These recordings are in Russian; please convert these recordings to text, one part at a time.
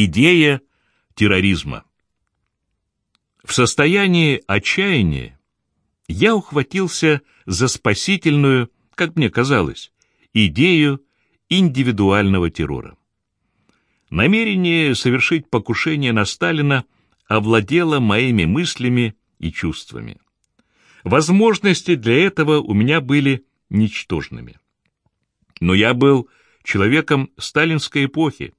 Идея терроризма. В состоянии отчаяния я ухватился за спасительную, как мне казалось, идею индивидуального террора. Намерение совершить покушение на Сталина овладело моими мыслями и чувствами. Возможности для этого у меня были ничтожными. Но я был человеком сталинской эпохи,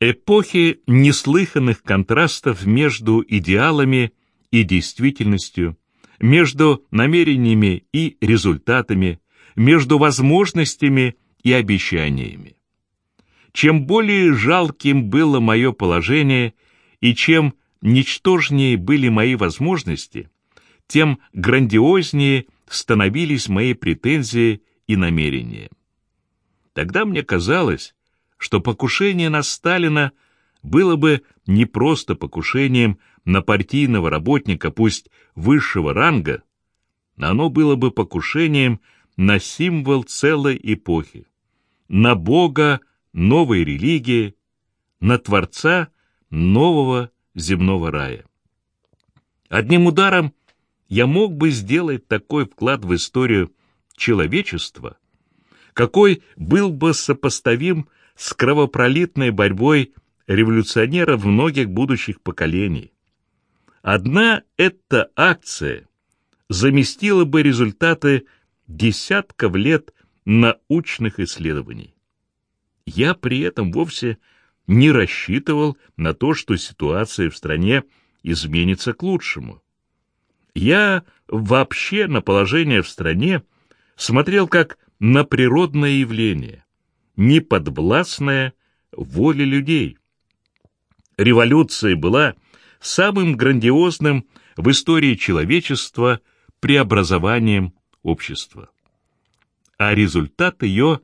эпохи неслыханных контрастов между идеалами и действительностью, между намерениями и результатами, между возможностями и обещаниями. Чем более жалким было мое положение и чем ничтожнее были мои возможности, тем грандиознее становились мои претензии и намерения. Тогда мне казалось, что покушение на Сталина было бы не просто покушением на партийного работника, пусть высшего ранга, оно было бы покушением на символ целой эпохи, на Бога новой религии, на Творца нового земного рая. Одним ударом я мог бы сделать такой вклад в историю человечества, какой был бы сопоставим с кровопролитной борьбой революционеров многих будущих поколений. Одна эта акция заместила бы результаты десятков лет научных исследований. Я при этом вовсе не рассчитывал на то, что ситуация в стране изменится к лучшему. Я вообще на положение в стране смотрел как на природное явление, неподвластное воле людей. Революция была самым грандиозным в истории человечества преобразованием общества. А результат ее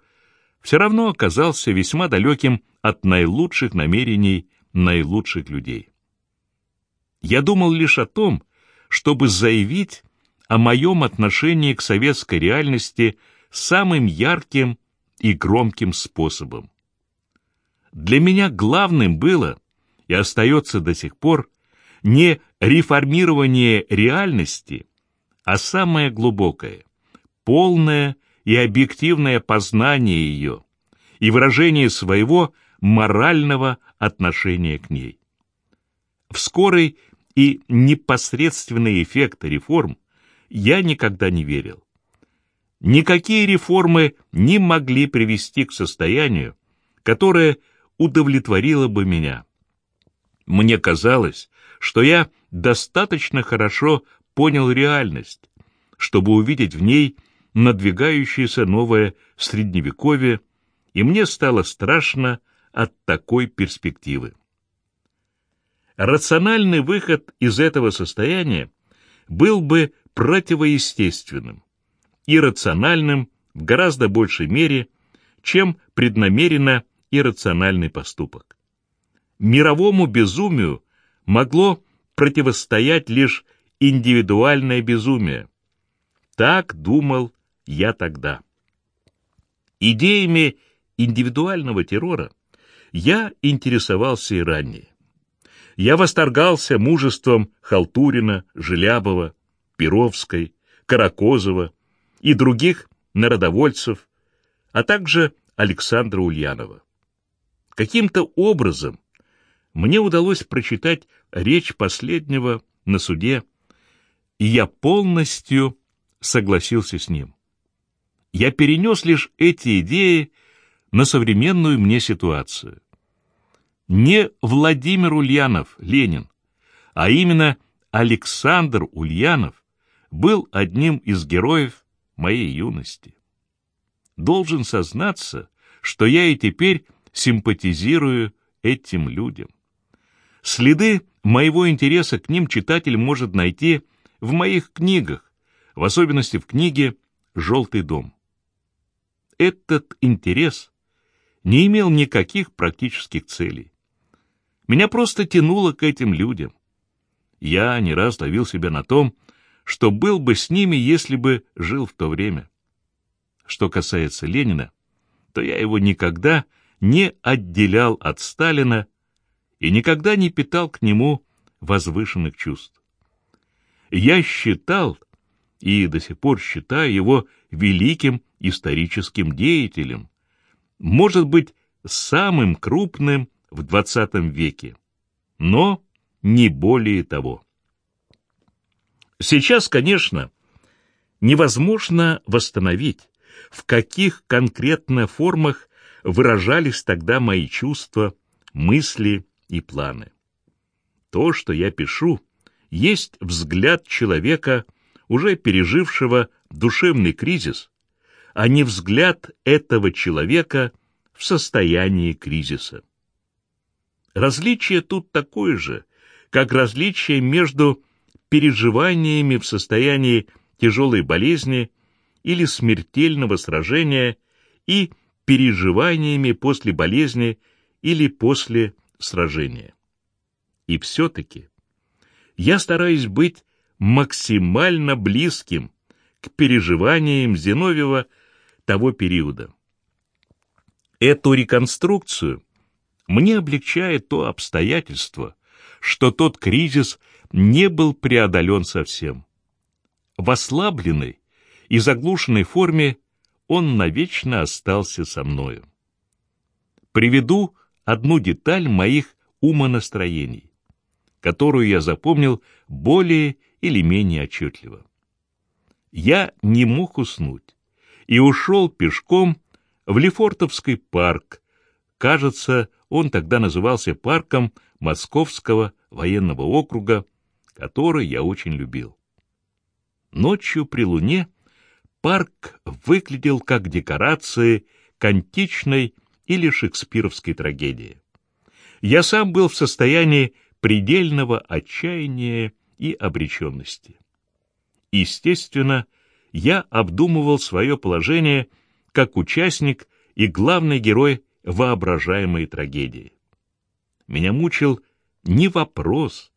все равно оказался весьма далеким от наилучших намерений наилучших людей. Я думал лишь о том, чтобы заявить о моем отношении к советской реальности самым ярким и громким способом. Для меня главным было и остается до сих пор не реформирование реальности, а самое глубокое, полное и объективное познание ее и выражение своего морального отношения к ней. В скорый и непосредственный эффект реформ я никогда не верил. Никакие реформы не могли привести к состоянию, которое удовлетворило бы меня. Мне казалось, что я достаточно хорошо понял реальность, чтобы увидеть в ней надвигающееся новое средневековье, и мне стало страшно от такой перспективы. Рациональный выход из этого состояния был бы противоестественным, иррациональным в гораздо большей мере, чем преднамеренно иррациональный поступок. Мировому безумию могло противостоять лишь индивидуальное безумие. Так думал я тогда. Идеями индивидуального террора я интересовался и ранее. Я восторгался мужеством Халтурина, Желябова, Перовской, Каракозова и других народовольцев, а также Александра Ульянова. Каким-то образом мне удалось прочитать речь последнего на суде, и я полностью согласился с ним. Я перенес лишь эти идеи на современную мне ситуацию. Не Владимир Ульянов, Ленин, а именно Александр Ульянов был одним из героев моей юности. Должен сознаться, что я и теперь симпатизирую этим людям. Следы моего интереса к ним читатель может найти в моих книгах, в особенности в книге «Желтый дом». Этот интерес не имел никаких практических целей. Меня просто тянуло к этим людям. Я не раз ловил себя на том, что был бы с ними, если бы жил в то время. Что касается Ленина, то я его никогда не отделял от Сталина и никогда не питал к нему возвышенных чувств. Я считал, и до сих пор считаю его великим историческим деятелем, может быть, самым крупным в XX веке, но не более того. Сейчас, конечно, невозможно восстановить, в каких конкретно формах выражались тогда мои чувства, мысли и планы. То, что я пишу, есть взгляд человека, уже пережившего душевный кризис, а не взгляд этого человека в состоянии кризиса. Различие тут такое же, как различие между переживаниями в состоянии тяжелой болезни или смертельного сражения и переживаниями после болезни или после сражения. И все-таки я стараюсь быть максимально близким к переживаниям Зиновьева того периода. Эту реконструкцию мне облегчает то обстоятельство, что тот кризис не был преодолен совсем. В ослабленной и заглушенной форме он навечно остался со мною. Приведу одну деталь моих умонастроений, которую я запомнил более или менее отчетливо. Я не мог уснуть и ушел пешком в Лефортовский парк. Кажется, он тогда назывался парком Московского военного округа, который я очень любил. Ночью при луне парк выглядел как декорации к античной или шекспировской трагедии. Я сам был в состоянии предельного отчаяния и обреченности. Естественно, я обдумывал свое положение как участник и главный герой воображаемой трагедии. Меня мучил не вопрос,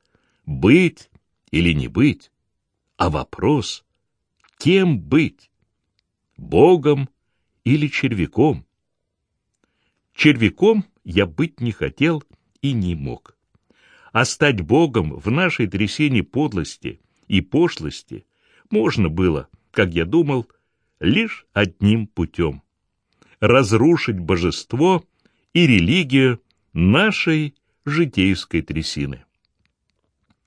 быть или не быть, а вопрос, кем быть, богом или червяком. Червяком я быть не хотел и не мог. А стать богом в нашей трясине подлости и пошлости можно было, как я думал, лишь одним путем — разрушить божество и религию нашей житейской трясины.